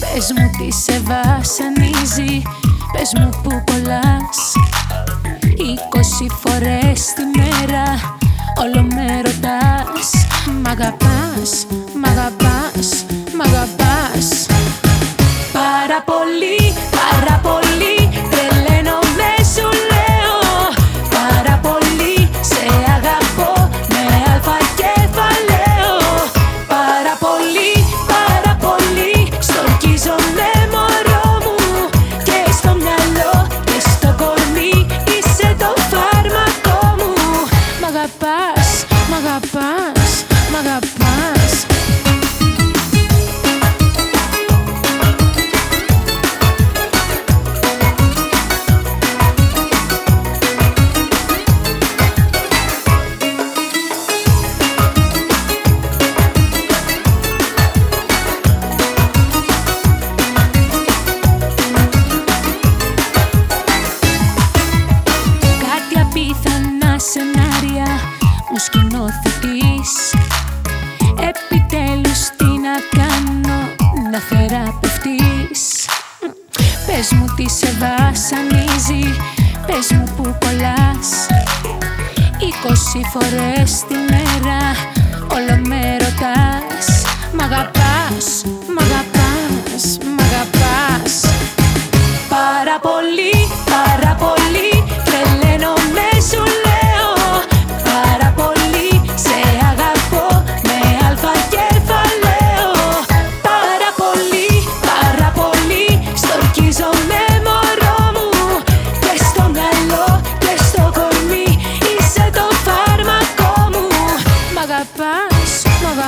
Πες μου τι σε βασανίζει, πες μου που κολλάς. Είκοσι φορές τη μέρα όλο με ρωτάς. Μ' αγαπάς, μ' αγαπάς, μ' αγαπάς. Πάρα πολύ, πάρα πολύ μου τι σε βασανίζει, πες μου που κολλάς. Είκοσι φορές τη μέρα όλο με ρωτάς. Μ' αγαπάς,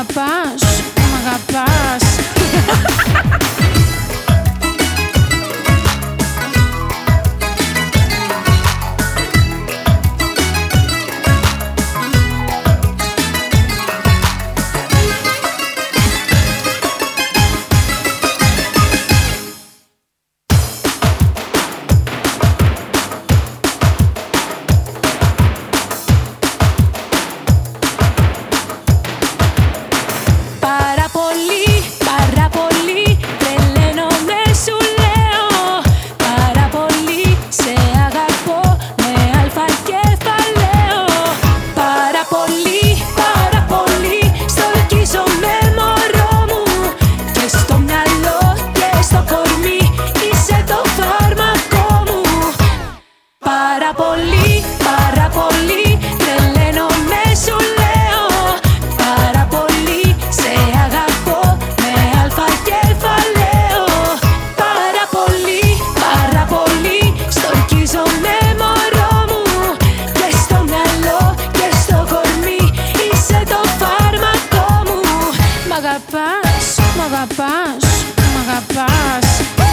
அப்பா αγαπάς, μ' αγαπάς, μ' αγαπάς.